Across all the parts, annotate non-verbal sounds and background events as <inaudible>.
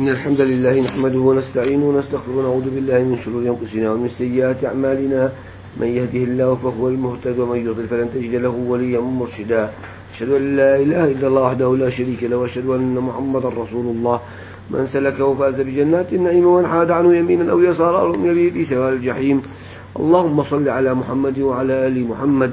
إن الحمد لله نحمده ونستعينه ونستغفره ونعوذ بالله من شرور أنفسنا ومن سيئات أعمالنا. من يهده الله فهو المهتد ومن يضل فلن تجد له وليا مرشدا. أشهد أن لا إله إلا الله وحده لا شريك له وأشهد أن محمدا رسول الله. من سلكه فاز بجنات النعيم ومن حاد عنه يمينا أو يسارا رمي به في سواء الجحيم. اللهم صل على محمد وعلى آل محمد.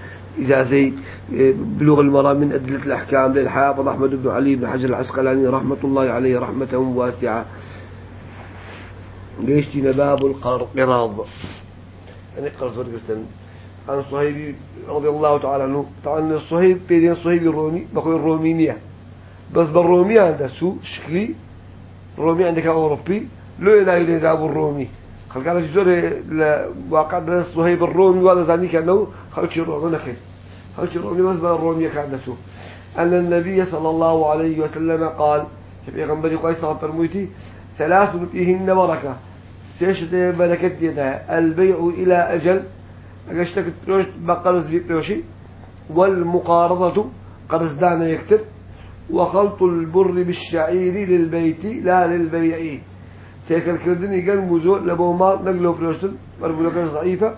إذا زي بلوغ المرأة من أدلة الأحكام للحافظ أحمد بن علي بن حجر العسقلاني رحمة الله عليه رحمة واسعة. قيشتنا باب القراض يعني قرض ورقستان عن صهيب رضي الله تعالى عنه. طبعا الصهيب بين الصهيب الرومي بقول الرومينية بس بالرومي عندها سوء شكلي. الرومي عندك أوروبي. لو ينايل يلعبوا الرومي. خلق على جزر واقع الصهيب الرومي وهذا زاني كانوا خلق الرومي نخيل. الرومي بس بالرومي كان سوء أن النبي صلى الله عليه وسلم قال في غنبري قيس فرمويتي ثلاث فيهن بركة. سيشت بركة يدها البيع إلى أجل أجشتك تروش بقرز بيقروشي والمقارضة قرز دانا يكتب وخلط البر بالشعير للبيت لا للبيع. تيك الكردني قال موزو لبو مال نقلو فلوسن مربو ضعيفة.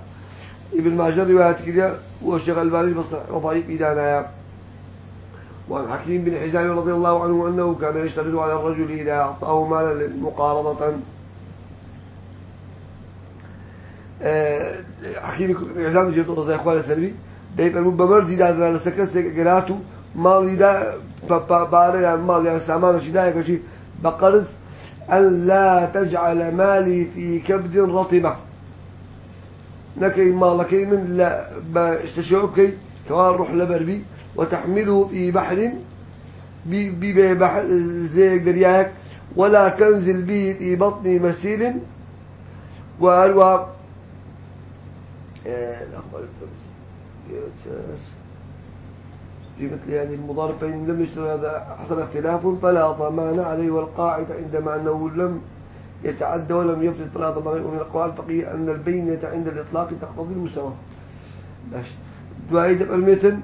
ابن ماجر روايات كده والشيخ الباني وضعيف إدانا وعن حكيم بن حزام رضي الله عنه أنه كان يشترط على الرجل إذا أعطاه مالا مقارضة. أه حكيم بن حزام جيت رضي إخوان السلبي دايما المبمر زيد هذا لسكس قراته مال دا بارا يعني مال يعني سامان شداية كشي بقرز أن لا تجعل مالي في كبد رطبة نكي مالك من لا باشتشوكي كوان روح لبربي وتحمله في بحر بي بحر زي درياك ولا تنزل به في بطن مسيل وأروى في مثل هذه المضارب فإن لم يشتر هذا حصل اختلاف فلا ضمان عليه والقاعدة عندما أنه لم يتعدى ولم يفرد فلا ضمان ومن القواعد الفقهية أن البينة عند الإطلاق تقتضي المساواة دعاية المتن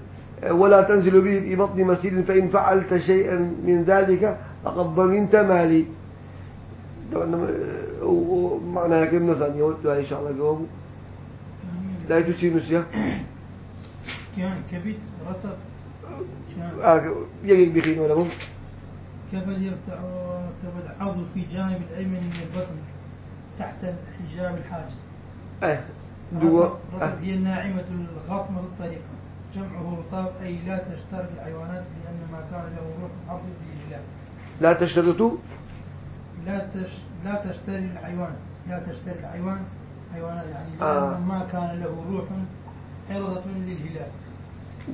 ولا تنزل به في بطن مسير فإن فعلت شيئا من ذلك فقد ضمنت مالي. كم مثلا يود إن شاء الله جوابه لا يدسي نسيا كان كبد رطب. يجيك بخين ولا هم كبد يرتع كبد عضو في جانب الأيمن من البطن تحت حجاب الحاجز؟ دوا رطب هي الناعمة الغاطمة للطريقة جمعه رطاب أي لا تشترك الحيوانات لأن ما كان له روح عضو بالإله لا تشترطوا؟ لا تش... لا تشتري الحيوان. لا تشتري الحيوان. حيوانات يعني آه. ما كان له روح عرضة للهلال.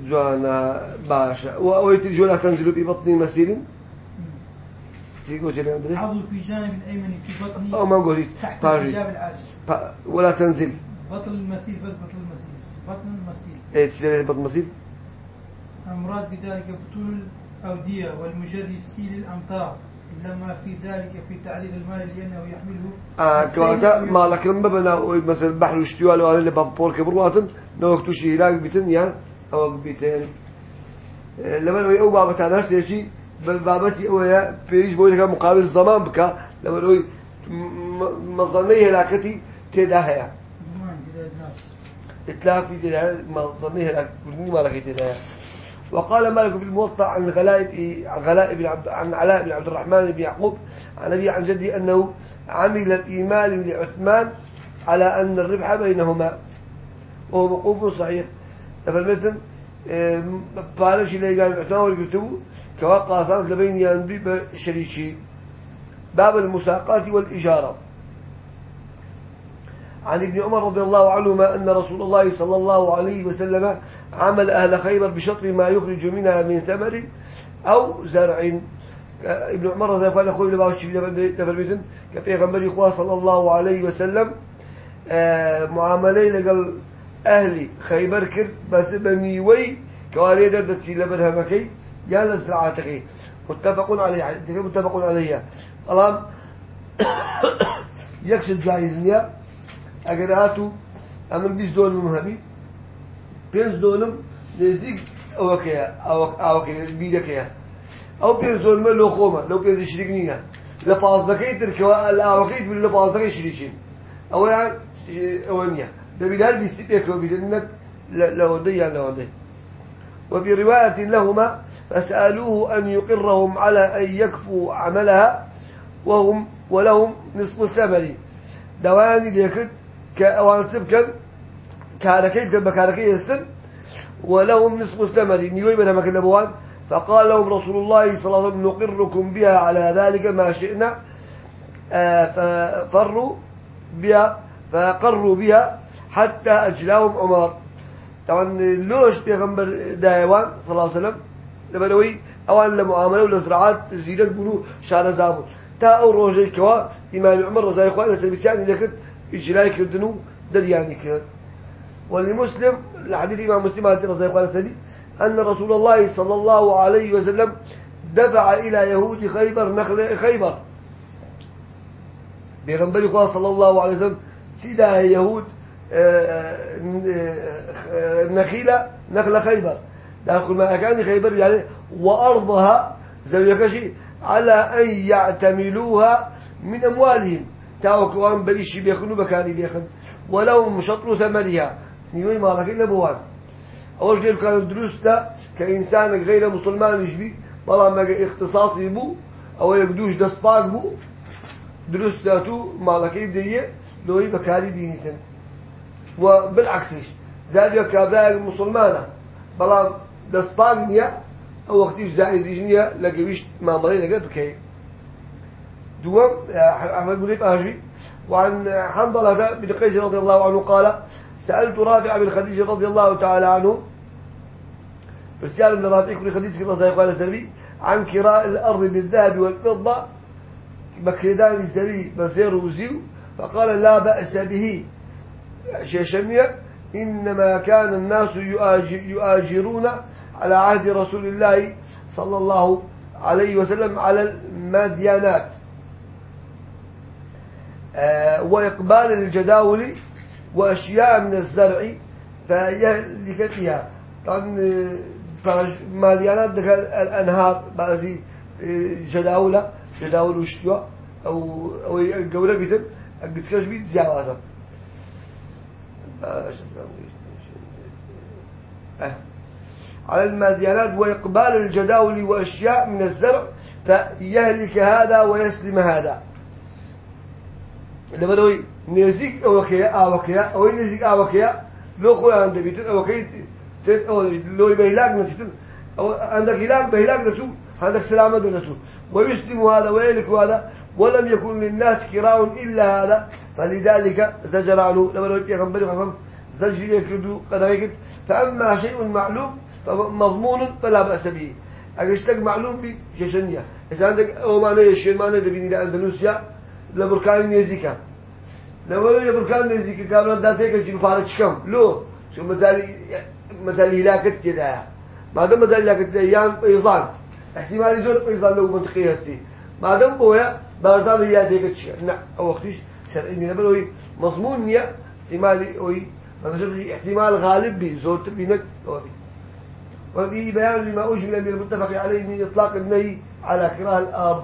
جوانا باشا. ويترجو لا تنزل في بطن مسير تيجو جري عندنا عضو في جانب الأيمن في بطنه أو ما قلت تحت طاري حجاب العاجز. ولا تنزل. بطن المسير بس بطن المسير بطن المسير إيه تشتري بطن مسير المراد بذلك بطول الأودية والمجري سيل الأمطار. لما في ذلك في تعريض المال لأنه يحمله آه كواتا ما لك لما بنا مثلا البحر الاشتوال ولا اللي بابور كبرواتن نوقتو شي هلاك بيتن يعني أو بيتين آه، لما لو أو بابا تعناش شيء بابتي أو يا فيش بقول لك مقابل الزمان بكا لما لو مظنية هلاكتي تداهيا ما عندي ذا الناس. إتلاف في تداهيا مظنية هلاك ما لك تداهيا وقال مالك في الموطأ عن غلائب عن غلائب عن علاء بن عبد الرحمن بن يعقوب عن أبي عن جدي أنه عمل في مال لعثمان على أن الربح بينهما. وهو موقوف صحيح. فالمثل فعلش اللي قال عثمان والكتب كوقع صارت لبين ينبي بشريكي باب المساقات والإجارة. عن ابن عمر رضي الله عنهما أن رسول الله صلى الله عليه وسلم عمل أهل خيبر بشطر ما يخرج منها من ثمر أو زرع. ابن عمر رضي الله عنه يقول لباوش لفرميتن كبيغمبر إخوة صلى الله عليه وسلم آه، معاملة لقل أهلي خيبر كر بس بنيوي كواري دردتي لبرهمكي. يا لزرعاتكي متفق عليه متفق عليه الآن <coughs> يكشف جائزنيا أجر هاتو أمن بيس دول مهمي بيس دولم نزيك أوكيا. أو أوكيا. بيدكيا. أو بيس دول ما لو خوما. لو بيس شريكنيا لفاظكي تركوا الأوكيت من لفاظكي شريكين أو يعني أوانيا ده بدال بيستيقظ وبيدنك لودي يعني لودي وفي رواية لهما فسألوه أن يقرهم على أن يكفوا عملها وهم ولهم نصف الثمن. دواني ليكد كأوان سبكا كاركي كما كاركي يسن ولهم نصف الثمن. نيوي من مكان أبوان فقال لهم رسول الله صلى الله عليه وسلم نقركم بها على ذلك ما شئنا. آه، ففروا بها فقروا بها حتى أجلاهم عمر. طبعا لوش بيغمبر دايوان صلى الله عليه وسلم؟ لبنوي أوان لمعاملة ولزراعات زيدت بنو شان زابو. تا أو روجي كوا إمام عمر رضي الله عنه سلبسيان لكن إجراء كردنو دلياني كرد ولمسلم الحديث إمام مسلم رضي الله عنه أن رسول الله صلى الله عليه وسلم دفع إلى يهود خيبر نخل خيبر. بيغنبري صلى الله عليه وسلم سيدا يهود آه، آه، نخيلة نخلة خيبر. داخل ما كان خيبر يعني وأرضها شيء على أن يعتملوها من أموالهم. تاوكوان بإيش بيخنوا بكاني بيخن. ولو شطر ثمنها. نيوي مالك إلا بوان أول شيء كان الدروس ده كإنسان غير مسلمان يشبي بلا ما اختصاصي بو أو يقدوش دسباق بو. دروس داتو مالك إبدية لوي بكاري بينيتن وبالعكس ذلك كابلاء المسلمانة بلا دسباق نيا أو وقتيش زائد نيا لقيش ما مري لقيت بكي دوام أحمد بن أهجي وعن حنظلة بن قيس رضي الله عنه قال سألت رافع بن خديجة رضي الله تعالى عنه رسالة من رافع بن خديجة رضي الله عنه عن كراء الأرض بالذهب والفضة مكردان الزري بزير وزيو فقال لا بأس به. شيشمية إنما كان الناس يؤاجرون على عهد رسول الله صلى الله عليه وسلم على المديانات آه، وإقبال الجداول وأشياء من الزرع فيهلك فيها طبعا ماليانات دخل الأنهار بعضي آه، جداولة جداول وشتوا أو أو الجولة بيتم قد كاش بيت أه. على المديانات وإقبال الجداول وأشياء من الزرع فيهلك هذا ويسلم هذا. لما دوي نزيك أوكيا أوكيا أو نزيك أوكيا لو خوي عند بيت أوكي تت أو لو بيلاك نسيت أو عندك هلاك بيلاك نسو عندك سلامة نسو. ويسلم هذا ويهلك هذا ولم يكن للناس كراء إلا هذا. فلذلك زجر عنه. لما لو يغنبري فهم زجر يكردو قد فأما شيء معلوم فمضمون فلا بأس به أجشتك معلوم بششنية إذا عندك أو معنى الشيء معنى دبيني لأندونيسيا لبركان نيزيكا لو بركان نيزيكا كانوا دافيك يجيب فارج كم لو شو مثال مثال هلاكت كده ما دام مثال هلاكت كده يان بيضان احتمال يزول بيضان لو منطقية هستي ما دام بويا بارزان ديك تشي نعم أو وقتش شرعي من بلوي مضمون نية احتمال أوي احتمال غالب بي أوي وفي بيان لما أجمل من المتفق عليه من إطلاق النهي على كراه الآب.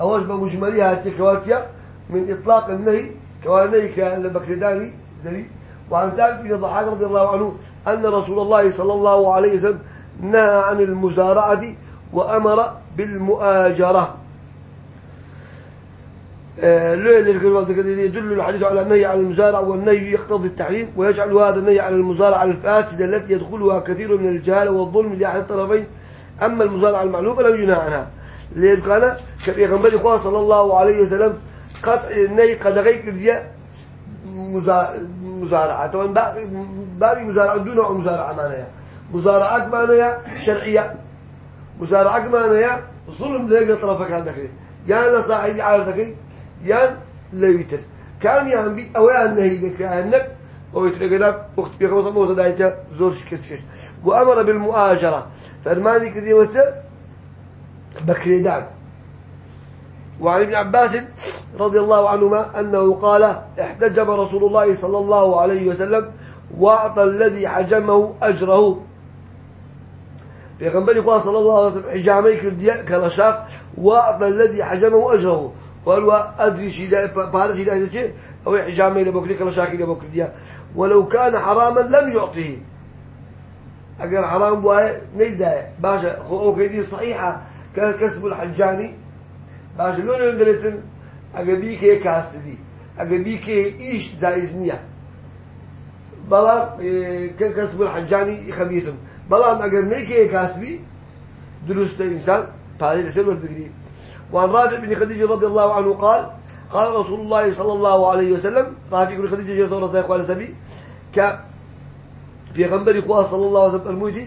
أوج بمجملها تكواتيا من إطلاق النهي كواني كأن البكرداني ذري وعن ثابت بن ضحاك رضي الله عنه أن رسول الله صلى الله عليه وسلم نهى عن المزارعة وأمر بالمؤاجرة. آه، يدل الحديث على النهي على المزارع والنهي يقتضي التحريم ويجعل هذا النهي على المزارع الفاسدة التي يدخلها كثير من الجهالة والظلم لأحد الطرفين. أما المزارع المعلوم فلم ينهى عنها. لأن كان كبيغنبري خواه صلى الله عليه وسلم قطع النهي قد غيك الزياء مزارعة. طبعا باقي مزارعة دون مزارعة معناها. مزارعات معناها شرعية. مسارعة كمان يا ظلم ليك طرفك عندك. يا لصاحب عارضك يا ليتر كان يعني بي أو يعني هي كأنك أو يتلقى وقت بيخلص موسى دايته زور شكل وأمر بالمؤاجرة. فرماني كذي وسه بكريدان وعن ابن عباس رضي الله عنهما أنه قال احتجب رسول الله صلى الله عليه وسلم وأعطى الذي حجمه أجره. في غنبري قال صلى الله عليه وسلم حجامي كالشاق وأعطى الذي حجمه أجره. وقال أدري شيء بارد شيء أو حجامي لبكري كالشاق لبكرديا ولو كان حراما لم يعطيه أجر حرام بواي نيدا باشا خو كيدي صحيحة كان كسب الحجاني. باشا لون يندلتن أجبيك هي كاسدي أجبيك إيش زايزنيا بلا إيه، كان كسب الحجاني خبيثم بلا أجر نيك هي كاسبي درست إنسان فهذا يصير البقري وعن رافع بن خديجة رضي الله عنه قال قال رسول الله صلى الله عليه وسلم رافع بن خديجة جزاه الله خير سبي ك في غنبر إخوة صلى الله عليه وسلم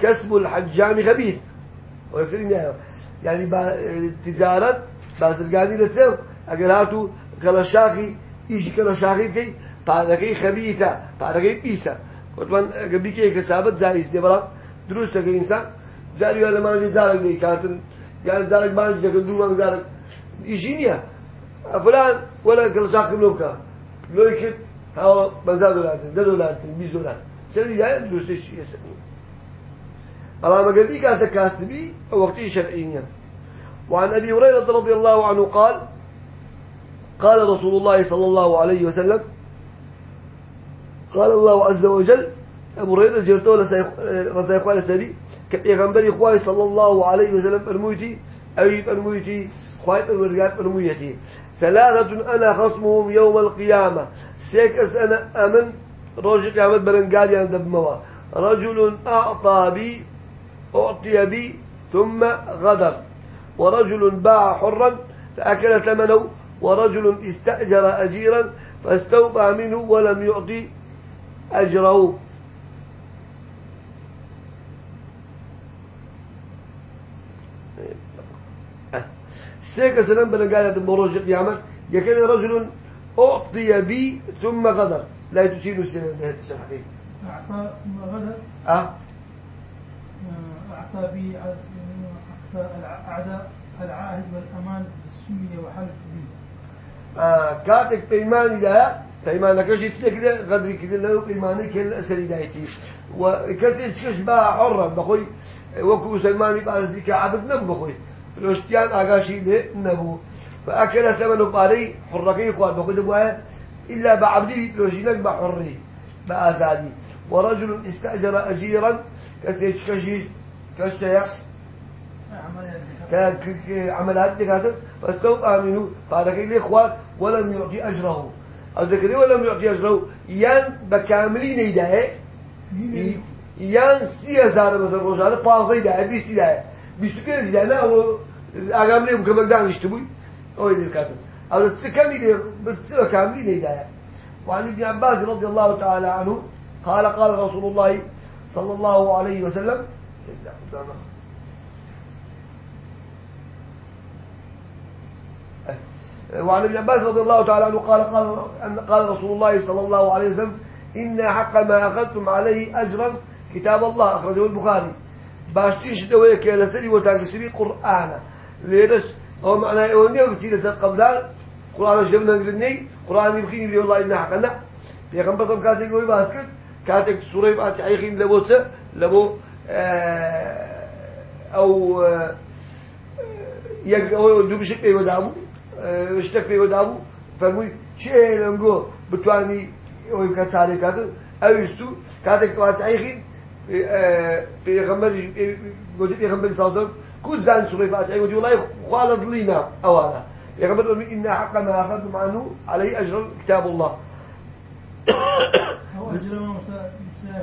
كسب الحجام خبيث. ويكسر يعني تجارة بعد القاضي لسه أقول هاتو كلاشاخي إيش كلاشاخي كي طارقي خبيثة طارقي بيسة وطبعا قبل كي كسابت زايز دي برا دروس تكي إنسان زاري ولا ما جي زارك دي كاتن يعني زارك ما جي دو ما زارك إيجينيا فلان ولا كلاشاخي ملوكا لو يكت هاو بنزا دولار ده دولار بيس دولار سري جاي؟ دوستي شيء يسمون الله ما قال كانت كاسبي وقت شرعيا؟ وعن أبي هريرة رضي الله عنه قال قال رسول الله صلى الله عليه وسلم قال الله عز وجل أبو هريرة جرتوا رسائق على سبي كبيغمبر إخوائي صلى الله عليه وسلم الموتي أيب الموتي خواهي الورقات الموتي ثلاثة أنا خصمهم يوم القيامة. سيكس أنا أمن روج قيامت برنقال يعني دبموا رجل أعطى بي أعطي بي ثم غدر. ورجل باع حرا فأكل ثمنه ورجل استأجر أجيرا فاستوفى منه ولم يعطي أجره. سيكا سنان بنقالة بروج القيامة. يكن رجل أعطي بي ثم غدر. لا تسين السنة. هذا الحقيقة أعطى ثم غدر؟ أه؟ أعطى بي أعداء العاهد والأمان بالسمية وحلف به آه كاتك بيماني ده بيمانك شيء تسكده غدري كده لو بيمانك الأسري دايتي. وكتير تشكش بقى حرة بخوي. وكو سلماني بقى زيك عبد نم بخوي. الاشتيان آغاشي له نبو فأكل ثمنه باري حركي خوات بخوي دبوها إلا بعبدي لوشينك بحري بآزادي. ورجل استأجر أجيرا كشيش كشيا كعملات دكاتر فاستوى آمنوا. فهذا كي الإخوان ولم يعطي أجره. الذكري ولم يعطي أجره. يان بكاملين يدعي يان سي هزار مثلا روجانه بازي يدعي بيس يدعي يدعي لا هو أقام لهم كمان دعم يشتبوي أو يدعي الكاتب هذا تكمل بتصير كاملين يدعي وعن ابن عباس رضي الله تعالى عنه قال قال رسول الله صلى الله عليه وسلم وعن ابن عباس رضي الله تعالى عنه قال قال قال رسول الله صلى الله عليه وسلم إن حق ما أخذتم عليه أجرا كتاب الله أخرجه البخاري. باشتيش دويك يا لسري وتاكسري قرآن ليش هو معناه أولني وبتيجي قبلان قرآن جبنا نقولني قرآن يبخيني لي والله إن حقنا. في غنبتهم كاتي يقول باسكت. كاتك سورة فاتحة يخين لبوسة. لبو آه، أو آه، يك أو دوبشك بيودامو شتك بيودامو فرموي شيء لنقول بتواني أو كتاري كاتو أو يستو كاتك فاتحة يخين قلت في غنبر صادم كل زان والله خالد لينا أوانا. إن حق ما أخذتم عنه عليه أجر كتاب الله. هو أجر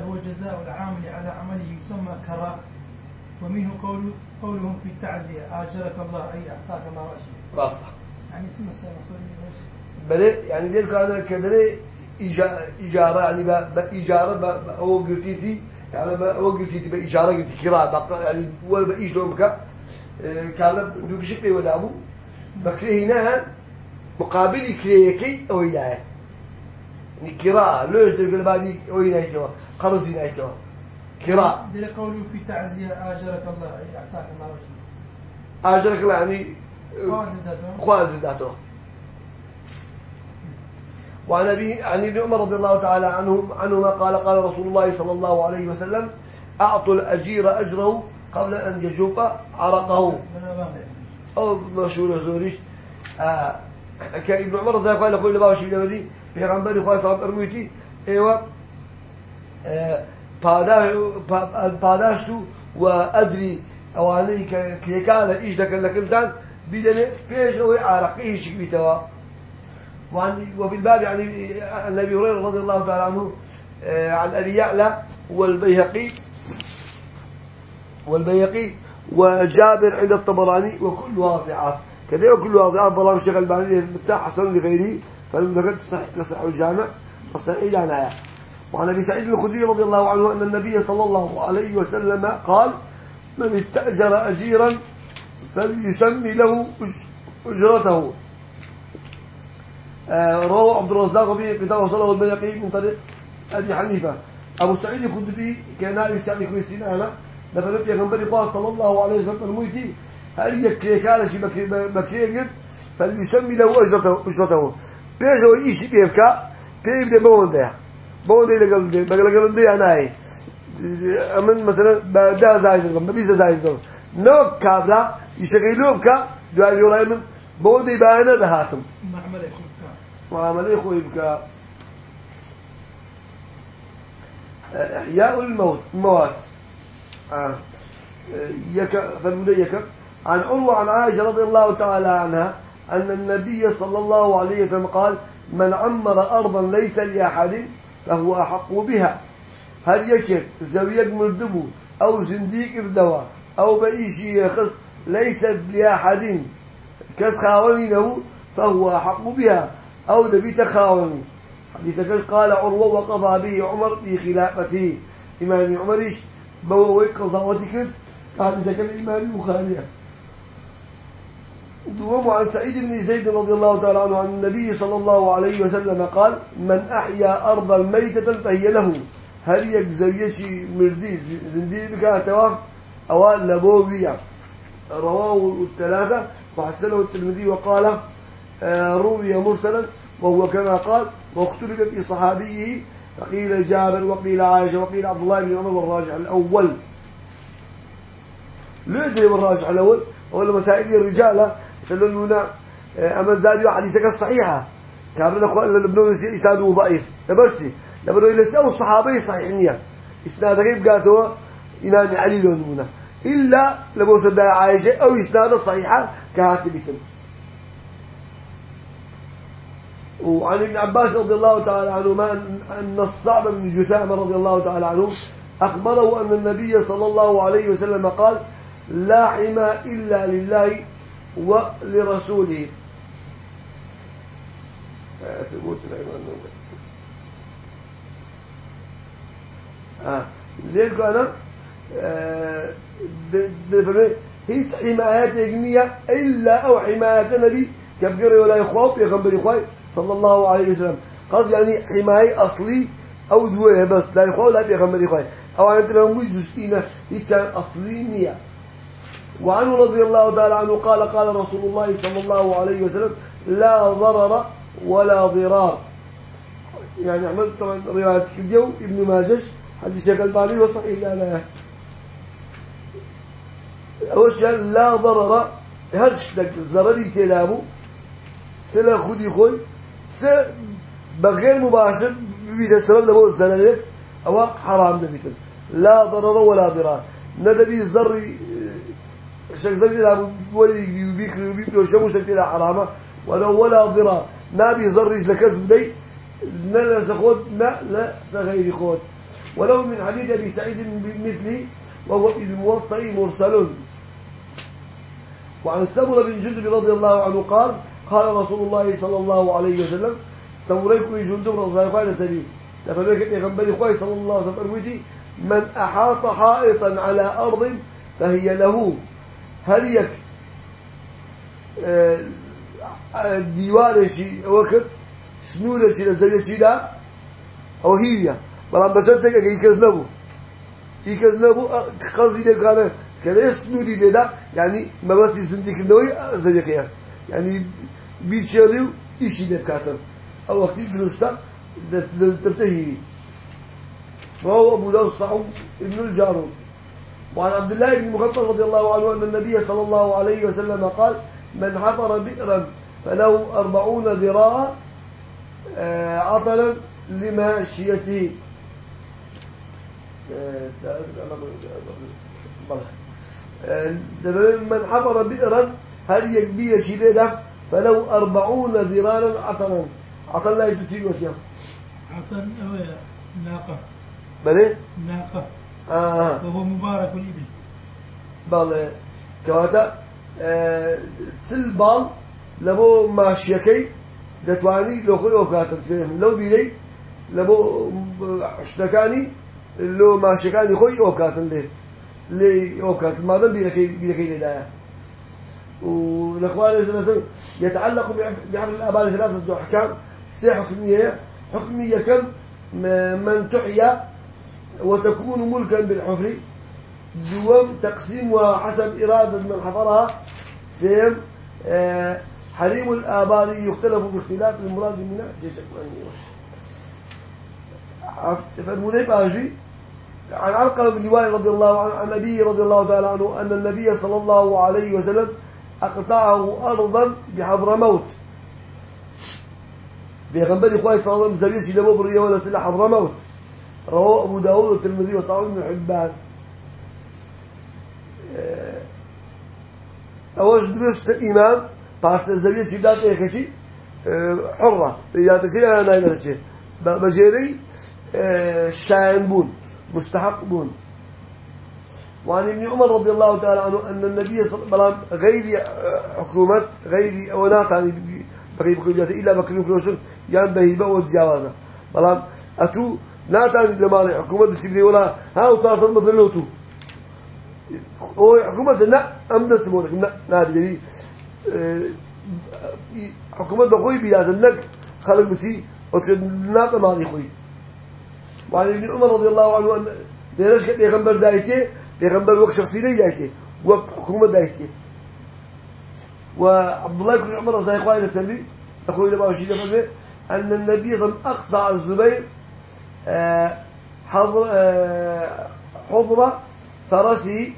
هو جزاء العامل على عمله يسمى كراء ومنه قول قولهم في التعزية. آجرك الله أي أعطاك الله رأسه يعني اسمه بلي يعني ذلك أنا كدري إجارة يعني بإجارة أو قلتي يعني ما وقت جيت بإشارة قلت كراء يعني ولا بإيش لهم كا؟ آه، كان دوك شكلي ولا أبو بكري هنا مقابل كريكي أو هنا يعني. كراء لوش تقول بعدي أو هنا جوا قرض هنا جوا كراء. دل قوله في تعزية آجرك الله أعطاك الله آجرك الله يعني خوازي ذاته. وعن أبي عن ابن عمر رضي الله تعالى عنه عنهما قال قال رسول الله صلى الله عليه وسلم أعطوا الأجير أجره قبل أن يجوف عرقه. أو مشهور زوريش. آه كابن عمر رضي الله عنه قال لباشي بن في غنبري خاص عن أرميتي. إيوه. آه پاداشتو و ئەدری ئەوانەی لە ئیش دەکەن لە کردان بدەنێ پێش ئەوەی عراقی شکبیتەوە وفي الباب يعني عن أبي هريرة رضي الله تعالى عنه آه، عن أبي يعلى والبيهقي والبيهقي وجابر عند الطبراني وكل واضعات كذا وكل واضعات بلا الشيخ الباني مفتاح حسن لغيره فلم ذكرت صحيح تصح الجامع الصحيح لا وعن أبي سعيد الخدري رضي الله عنه أن النبي صلى الله عليه وسلم قال من استأجر اجيرا فليسمي له أجرته. روى عبد الرزاق في كتاب وصله البيقي من طريق أبي حنيفة. أبو سعيد الخدري كان يسأل كويسين أنا لما نبي غنبري قال صلى الله عليه وسلم المويتي هل يكري كان شي بكري فليسمي له أجرته أجرته. بيجو يشي بيبكى بيبدأ بون ده بون ده لقل ده بقل ده أنا هاي. أمن مثلا بدا زايد زغم ببيزا زايد زغم نو كابلا يشغلوه كا دعا يولا من بون ده بانا ده هاتم معمل معاملة خوي بك إحياء الموت الموات آه. يك فالمدى عن عروة عن عائشة رضي الله تعالى عنها أن النبي صلى الله عليه وسلم قال من عمر أرضا ليس لأحد فهو أحق بها. هل يكر زويق مردبو أو زنديق اردوا أو بأيشي يخص ليست لأحد كسخاونينه فهو أحق بها؟ أو نبي تخاون حديث قال عروة وقضى به عمر في خلافته إمام عمرش بووي قضاوتك. ذكر الإمام البخاري دوم عن سعيد بن زيد رضي الله تعالى عنه عن النبي صلى الله عليه وسلم قال من أحيا أرضا ميتة فهي له. هل يجزي مردي زندي بك تواف أو لبوبيا رواه الثلاثة. وحسنه الترمذي وقال آه، روي مرسلا. وهو كما قال واختلف في صحابيه فقيل جابر وقيل عائشة وقيل عبد الله بن عمر والراجع الأول. ليش يبقى الراجع الأول؟ أول مسائل الرجال يسألون هنا أما الزادي حديثك الصحيحة. كابرنا أخوان لبنون يسادوا ضعيف. لبرسي لبنون يلسأوا الصحابي صحيحين إسنادك يبقاتوا إمام علي لون إلا لبو سدى عائشة أو إسناد الصحيحة كهاتبتن وعن ابن عباس رضي الله تعالى عنهما أن الصعب بن جثامة رضي الله تعالى عنه أخبره أن النبي صلى الله عليه وسلم قال لا حمى إلا لله ولرسوله آه. ليك أنا آه هيس حمايات يجمية إلا أو حمايات النبي كبقري ولا يخوف يغنبري خواي صلى الله عليه وسلم. قصد يعني حماية أصلي أو دوية بس. لا يخوف لا بيغمر يخوف أو أنت لو مش جزئينة يتان أصلي نية. وعنه رضي الله تعالى عنه قال قال رسول الله صلى الله عليه وسلم لا ضرر ولا ضرار. يعني أحمد طبعا رواية كديو ابن ماجش حديث الباني وصحيح. لا لا. أول لا ضرر هرش لك ضرري كلامه سلا خودي خوي. بغير مباشر بيت السبب لبو الزلالة أو حرام نبيت لا ضرر ولا ضرار. ندبي الزر شك زر لا ولي يبيك يبيك لو شمو شك لا حرامة. ولا ولا ضرار. نبي زر لكذب دي لا سخود لا لا غير خود ولو من حديث أبي سعيد مثلي وهو في الموطئ مرسل وعن سمر بن جندب رضي الله عنه قال قال رسول الله صلى الله عليه وسلم جندب رضي الله عنه سبيل لفبك يغنبري خوي صلى الله عليه وسلم من أحاط حائطا على أرض فهي له. هل يك آه، ديوانه شي وقت سنوده شي لزرية شي لا أو هي بلان بسرتك أكي كذنبو. يكذنبو قصدي لك أنا كذا سنودي لدا يعني ما بس يسندك النوي يعني بيشيريو إيشي لبكاتر أو وقت درستا تبتهي وهو أبو داود صحو ابن الجارود وعن عبد الله بن مغفر رضي الله عنه أن النبي صلى الله عليه وسلم قال من حفر بئرا فله أربعون ذراعا آه، عطلا لماشيته آه، من حفر بئرا هل يكبي شديدة فلو أربعون ذراعا عطلا عطل لا يتتيل وشيا عطل ناقة. بلي ناقة. آه. وهو مبارك الإبل. بله كواتا آه تل بال لبو ماشيكي دتواني لو خوي وكاتر فيهم لو بيلي لبو اشتكاني لو ماشيكاني خوي وكاتر ليه لي وكاتر ما دام بيلكي بيلكي لدايا. والإخوان يتعلق بحمل الآباء ثلاثة أحكام سي حكمية حكمية كم؟ من تحيا وتكون ملكا بالحفر دوم تقسيم وحسب إرادة من حفرها سيم آه، حريم الآبار يختلف باختلاف المراد منها. جيشك فالمذيب باجي. عن علقمة بن رضي الله عنه عن أبيه رضي الله تعالى عنه أن النبي صلى الله عليه وسلم أقطعه أرضا بحضر موت. بيغنبري خواهي صلى الله عليه وسلم زبير سيدة مبرية ولا سيدة حضر موت. رواه أبو داود والترمذي وصحابه بن حبان. آه، أوش درست إمام بعد سيدات إيكشي آه، حرة. إذا تسير أنا نايم الشيء بجيري آه، شاين بون مستحق بون. وعن ابن عمر رضي الله تعالى عنه أن النبي صلى الله عليه وسلم غير حكومة غير أونات يعني بقي بقيته إلا بكريم فلوسن يعني بهيبة وتجاوزه بلان أتو ناتان لمالي حكومة بسيبري ولا ها وتواصل مثلوتو هو حكومة لا أمن سمونك لا جدي آه، حكومة بخوي بياد النك خلق بسي وتشد نات مالي خوي. وعن ابن عمر رضي الله عنه أن ديرش بيغمبر دايته وقت شخصي لي دايته وقت حكومة دايته وعبد الله بن عمر رضي الله عنه أخوي لما وشيد أن النبي ضم أقطع الزبير حضر حضر فرسه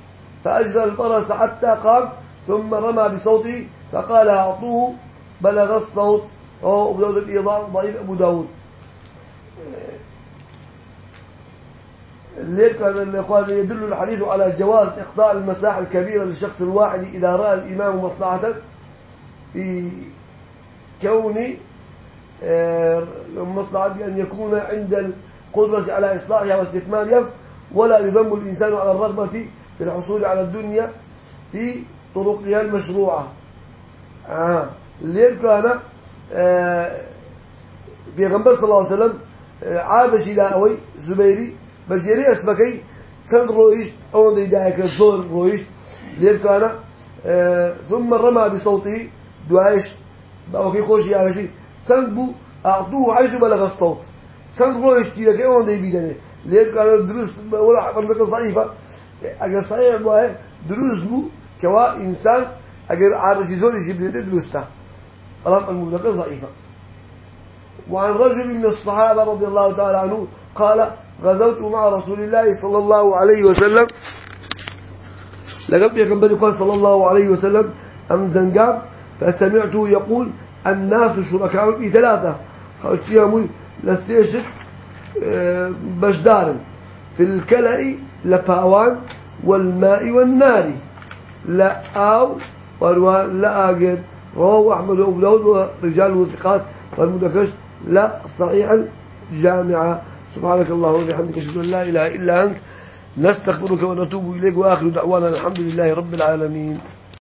فأجرى الفرس حتى قام ثم رمى بصوته فقال أعطوه بلغ الصوت. رواه أبو داود الإيضاح ضعيف أبو داود. ليك قال يدل الحديث على جواز إقطاع المساحة الكبيرة للشخص الواحد إذا رأى الإمام مصلحة في كون آه، مصلحة بأن يكون عند القدرة على إصلاحها واستثمارها ولا يذم الإنسان على الرغبة في الحصول على الدنيا في طرقها المشروعة آه. الليل كان آه في غنبر صلى الله عليه وسلم آه عاد جلاءوي زبيري بجيري اسمكي كان رويش أو دايك الزور رويش. ليل كان آه ثم رمى بصوته دوايش بأوكي خوشي على شيء سنبو أعطوه حيث بلغ الصوت. سن رويش لك اون دي بيدنه ليه قال دروس ولا عملك ضعيفة اگر صحيح بو دروس بو كوا إنسان اگر عارف يزول يجيب لي دروسته طالما المملكة ضعيفة وعن رجل من الصحابة رضي الله تعالى عنه قال غزوت مع رسول الله صلى الله عليه وسلم. لقد يقبل صلى الله عليه وسلم أم زنقام فسمعته يقول الناس شركاء في ثلاثة. يا لسيشت آه، بشدار في الكلأ لفاوان والماء والنار. لا أو وروان لا أجر رواه أحمد وأبو داود ورجال وثقات والمدكش. لا صحيح جامعة سبحانك اللهم وبحمدك أشهد أن لا إله إلا أنت نستغفرك ونتوب إليك وآخر دعوانا الحمد لله رب العالمين.